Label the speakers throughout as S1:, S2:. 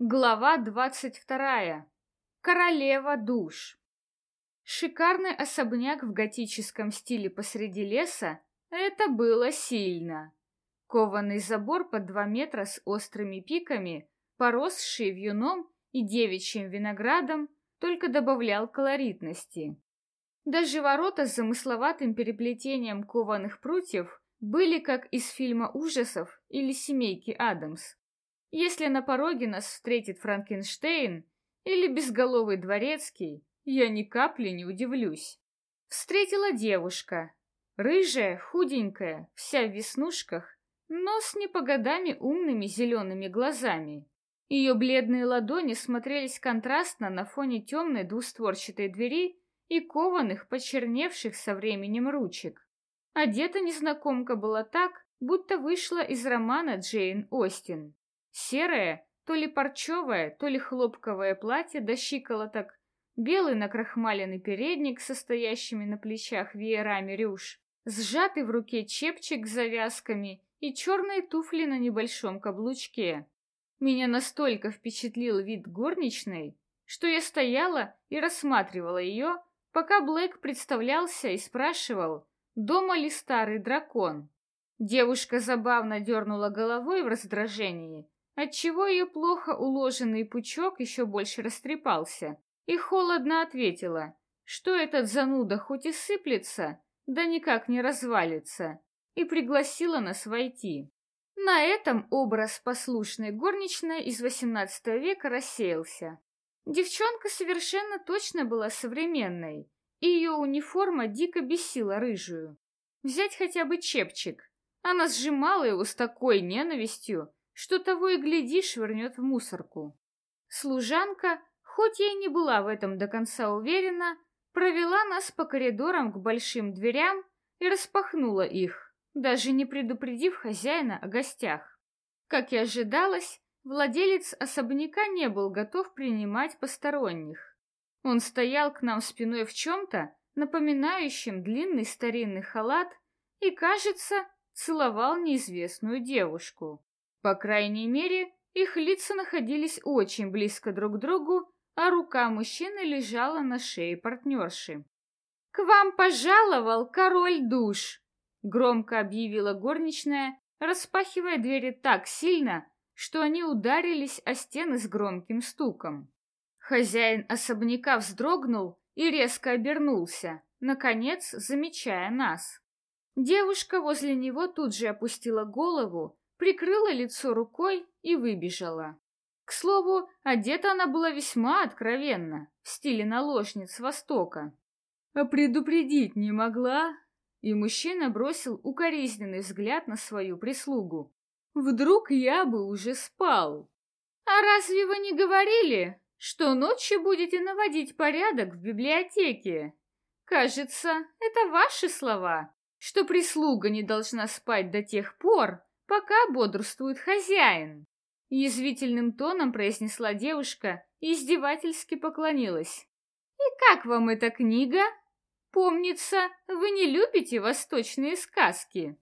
S1: Глава двадцать вторая. Королева душ. Шикарный особняк в готическом стиле посреди леса — это было сильно. Кованый забор под два метра с острыми пиками, поросший вьюном и девичьим виноградом, только добавлял колоритности. Даже ворота с замысловатым переплетением кованых прутьев были как из фильма ужасов или семейки Адамс. Если на пороге нас встретит Франкенштейн или безголовый дворецкий, я ни капли не удивлюсь. Встретила девушка. Рыжая, худенькая, вся в веснушках, но с не по годами умными зелеными глазами. Ее бледные ладони смотрелись контрастно на фоне темной двустворчатой двери и кованых, почерневших со временем ручек. Одета незнакомка была так, будто вышла из романа Джейн Остин. Серое, то ли парчевое, то ли хлопковое платье до щиколоток, белый накрахмаленный передник со стоящими на плечах веерами рюш, сжатый в руке чепчик с завязками и черные туфли на небольшом каблучке. Меня настолько впечатлил вид горничной, что я стояла и рассматривала ее, пока Блэк представлялся и спрашивал, дома ли старый дракон. Девушка забавно дернула головой в раздражении, отчего ее плохо уложенный пучок еще больше растрепался, и холодно ответила, что этот зануда хоть и сыплется, да никак не развалится, и пригласила нас войти. На этом образ послушной горничной из XVIII века рассеялся. Девчонка совершенно точно была современной, и ее униформа дико бесила рыжую. Взять хотя бы чепчик. Она сжимала его с такой ненавистью, что того и гляди швырнет в мусорку. Служанка, хоть я и не была в этом до конца уверена, провела нас по коридорам к большим дверям и распахнула их, даже не предупредив хозяина о гостях. Как и ожидалось, владелец особняка не был готов принимать посторонних. Он стоял к нам спиной в чем-то, напоминающем длинный старинный халат, и, кажется, целовал неизвестную девушку. По крайней мере, их лица находились очень близко друг к другу, а рука мужчины лежала на шее партнерши. «К вам пожаловал король душ!» — громко объявила горничная, распахивая двери так сильно, что они ударились о стены с громким стуком. Хозяин особняка вздрогнул и резко обернулся, наконец замечая нас. Девушка возле него тут же опустила голову прикрыла лицо рукой и выбежала. К слову, одета она была весьма откровенно, в стиле наложниц Востока. А предупредить не могла, и мужчина бросил укоризненный взгляд на свою прислугу. Вдруг я бы уже спал. А разве вы не говорили, что ночью будете наводить порядок в библиотеке? Кажется, это ваши слова, что прислуга не должна спать до тех пор, пока бодрствует хозяин. Язвительным тоном произнесла девушка и издевательски поклонилась. «И как вам эта книга? Помнится, вы не любите восточные сказки».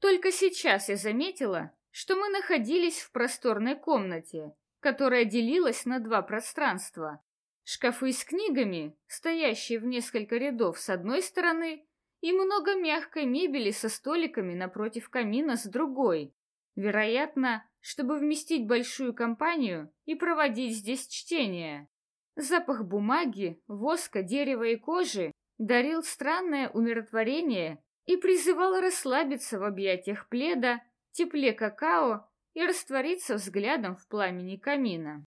S1: Только сейчас я заметила, что мы находились в просторной комнате, которая делилась на два пространства. Шкафы с книгами, стоящие в несколько рядов с одной стороны, и много мягкой мебели со столиками напротив камина с другой. Вероятно, чтобы вместить большую компанию и проводить здесь чтение. Запах бумаги, воска, дерева и кожи дарил странное умиротворение и призывал расслабиться в объятиях пледа, тепле какао и раствориться взглядом в пламени камина.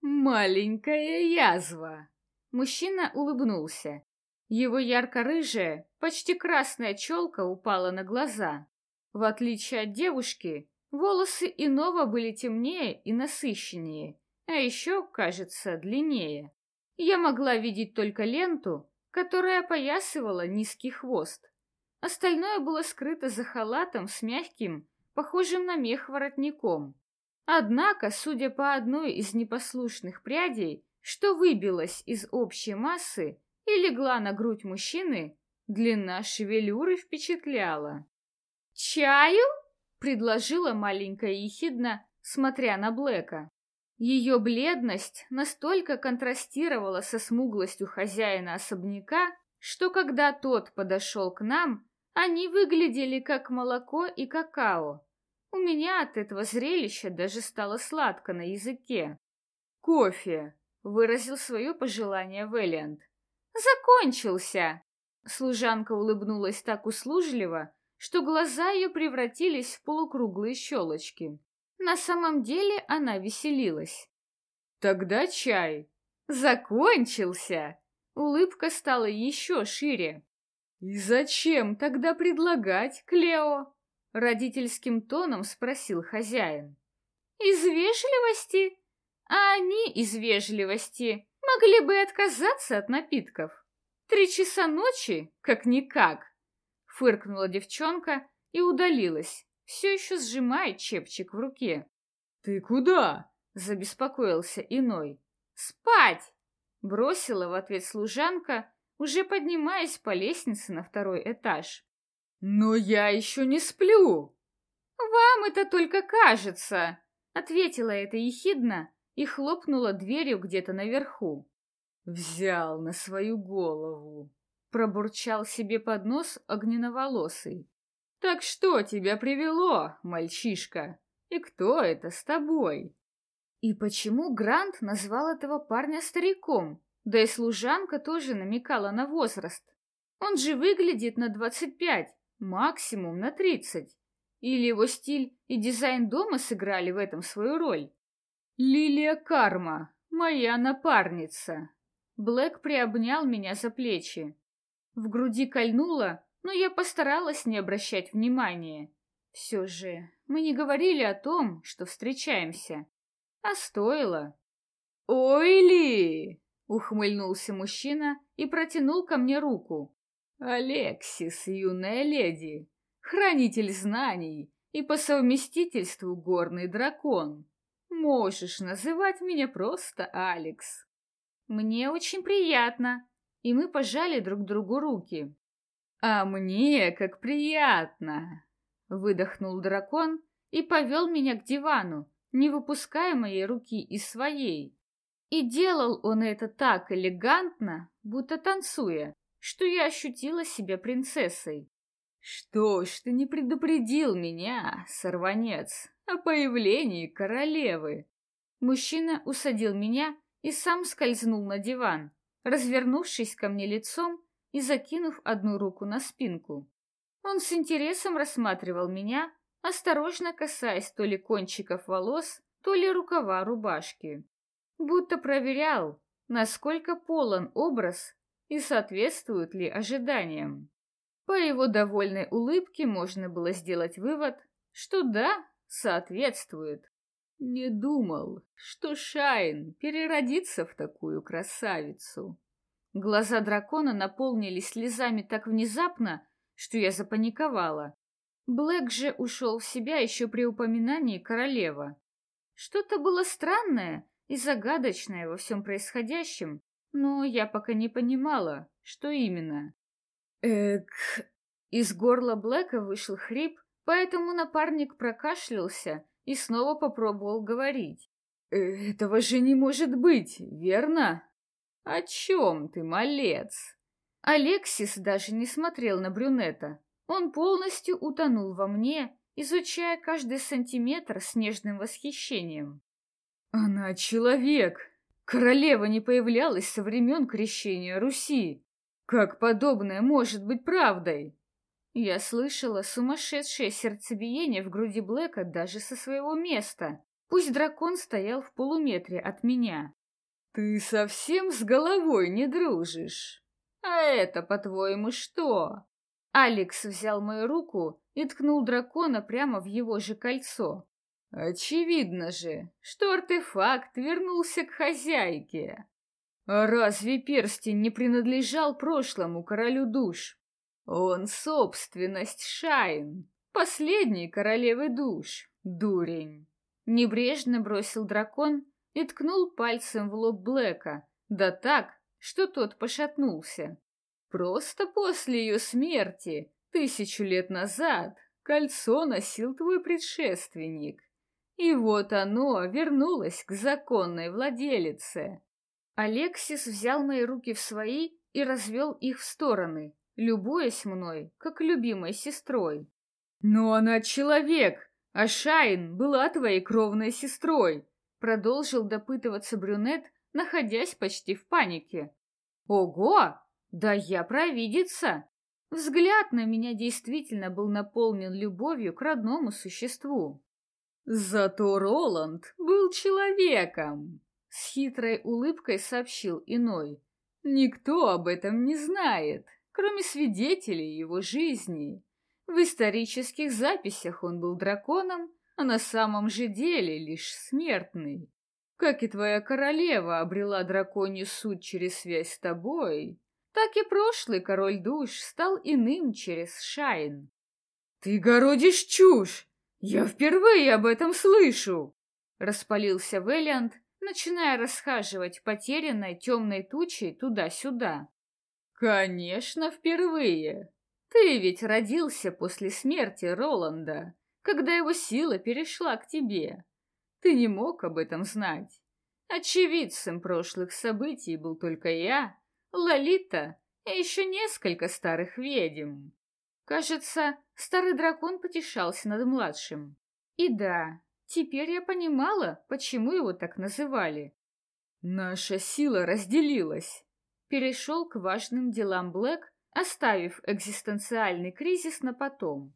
S1: «Маленькая язва!» Мужчина улыбнулся. Его ярко-рыжая, почти красная челка упала на глаза. В отличие от девушки, волосы иного были темнее и насыщеннее, а еще, кажется, длиннее. Я могла видеть только ленту, которая опоясывала низкий хвост. Остальное было скрыто за халатом с мягким, похожим на мех воротником. Однако, судя по одной из непослушных прядей, что выбилось из общей массы, и легла на грудь мужчины, длина шевелюры впечатляла. «Чаю?» — предложила маленькая ехидна, смотря на Блэка. Ее бледность настолько контрастировала со смуглостью хозяина особняка, что когда тот подошел к нам, они выглядели как молоко и какао. У меня от этого зрелища даже стало сладко на языке. «Кофе!» — выразил свое пожелание Вэллиант. «Закончился!» Служанка улыбнулась так услужливо, что глаза ее превратились в полукруглые щелочки. На самом деле она веселилась. «Тогда чай!» «Закончился!» Улыбка стала еще шире. «И зачем тогда предлагать, Клео?» Родительским тоном спросил хозяин. «Из вежливости?» А они из вежливости могли бы отказаться от напитков. Три часа ночи, как-никак. Фыркнула девчонка и удалилась, все еще сжимая чепчик в руке. «Ты куда?» — забеспокоился иной. «Спать!» — бросила в ответ служанка, уже поднимаясь по лестнице на второй этаж. «Но я еще не сплю!» «Вам это только кажется!» — ответила это ехидно и хлопнула дверью где-то наверху. «Взял на свою голову!» — пробурчал себе под нос огненоволосый. «Так что тебя привело, мальчишка? И кто это с тобой?» И почему Грант назвал этого парня стариком? Да и служанка тоже намекала на возраст. Он же выглядит на двадцать пять, максимум на тридцать. Или его стиль и дизайн дома сыграли в этом свою роль? Лилия Карма, моя напарница. Блэк приобнял меня за плечи. В груди кольнуло, но я постаралась не обращать внимания. Все же мы не говорили о том, что встречаемся. А стоило. «Ой, Ли!» — ухмыльнулся мужчина и протянул ко мне руку. «Алексис, юная леди, хранитель знаний и по совместительству горный дракон. Можешь называть меня просто Алекс. Мне очень приятно. И мы пожали друг другу руки. А мне как приятно. Выдохнул дракон и повел меня к дивану, не выпуская моей руки из своей. И делал он это так элегантно, будто танцуя, что я ощутила себя принцессой. «Что ж ты не предупредил меня, сорванец?» О появлении королевы. Мужчина усадил меня и сам скользнул на диван, развернувшись ко мне лицом и закинув одну руку на спинку. Он с интересом рассматривал меня, осторожно касаясь то ли кончиков волос, то ли рукава рубашки. Будто проверял, насколько полон образ и соответствует ли ожиданиям. По его довольной улыбке можно было сделать вывод, что да, соответствует. Не думал, что Шайн переродится в такую красавицу. Глаза дракона наполнились слезами так внезапно, что я запаниковала. Блэк же ушел в себя еще при упоминании королева. Что-то было странное и загадочное во всем происходящем, но я пока не понимала, что именно. Эк... Из горла Блэка вышел хрип, Поэтому напарник прокашлялся и снова попробовал говорить. «Этого же не может быть, верно?» «О чем ты, малец?» Алексис даже не смотрел на брюнета. Он полностью утонул во мне, изучая каждый сантиметр с нежным восхищением. «Она человек! Королева не появлялась со времен крещения Руси! Как подобное может быть правдой?» Я слышала сумасшедшее сердцебиение в груди Блэка даже со своего места. Пусть дракон стоял в полуметре от меня. «Ты совсем с головой не дружишь? А это, по-твоему, что?» Алекс взял мою руку и ткнул дракона прямо в его же кольцо. «Очевидно же, что артефакт вернулся к хозяйке. А разве перстень не принадлежал прошлому королю душ?» Он собственность Шайн, последней королевы душ, дурень. Небрежно бросил дракон и ткнул пальцем в лоб Блэка, да так, что тот пошатнулся. Просто после ее смерти, тысячу лет назад, кольцо носил твой предшественник. И вот оно вернулось к законной владелице. Алексис взял мои руки в свои и развел их в стороны, любуясь мной, как любимой сестрой. «Но она человек, а Шайн была твоей кровной сестрой», продолжил допытываться брюнет, находясь почти в панике. «Ого! Да я провидица!» Взгляд на меня действительно был наполнен любовью к родному существу. Зато Роланд был человеком, с хитрой улыбкой сообщил иной. Никто об этом не знает, кроме свидетелей его жизни. В исторических записях он был драконом, а на самом же деле лишь смертный. Как и твоя королева обрела драконью суть через связь с тобой, так и прошлый король душ стал иным через Шайн. Ты городишь чушь! Я впервые об этом слышу! Распалился Вэллиант, начиная расхаживать потерянной темной тучей туда-сюда. «Конечно, впервые. Ты ведь родился после смерти Роланда, когда его сила перешла к тебе. Ты не мог об этом знать. Очевидцем прошлых событий был только я, Лолита и еще несколько старых ведьм. Кажется, старый дракон потешался над младшим. И да, Теперь я понимала, почему его так называли. Наша сила разделилась. Перешел к важным делам Блэк, оставив экзистенциальный кризис на потом.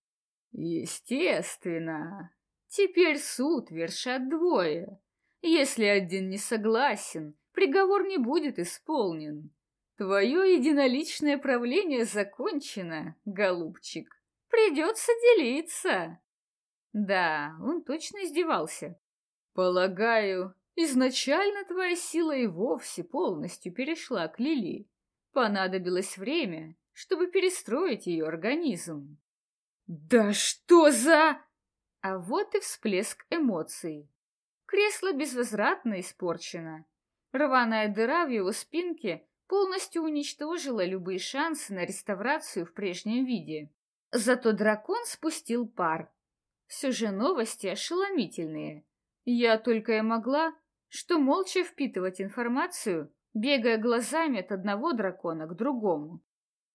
S1: Естественно. Теперь суд вершат двое. Если один не согласен, приговор не будет исполнен. Твое единоличное правление закончено, голубчик. Придется делиться. Да, он точно издевался. Полагаю, изначально твоя сила и вовсе полностью перешла к Лили. Понадобилось время, чтобы перестроить ее организм. Да что за... А вот и всплеск эмоций. Кресло безвозвратно испорчено. Рваная дыра в его спинке полностью уничтожила любые шансы на реставрацию в прежнем виде. Зато дракон спустил пар, все же новости ошеломительные. Я только и могла, что молча впитывать информацию, бегая глазами от одного дракона к другому.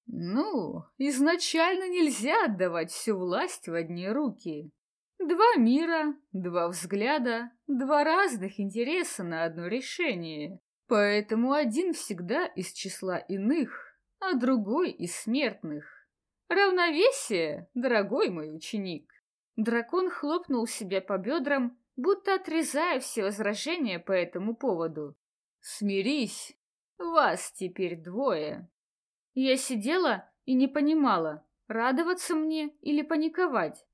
S1: Ну, изначально нельзя отдавать всю власть в одни руки. Два мира, два взгляда, два разных интереса на одно решение. Поэтому один всегда из числа иных, а другой из смертных. Равновесие, дорогой мой ученик. Дракон хлопнул себя по бедрам, будто отрезая все возражения по этому поводу. «Смирись, вас теперь двое». Я сидела и не понимала, радоваться мне или паниковать.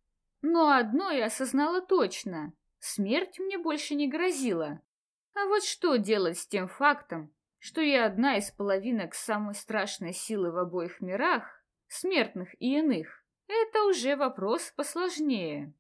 S1: Но одно я осознала точно — смерть мне больше не грозила. А вот что делать с тем фактом, что я одна из половинок самой страшной силы в обоих мирах, смертных и иных? Это уже вопрос посложнее.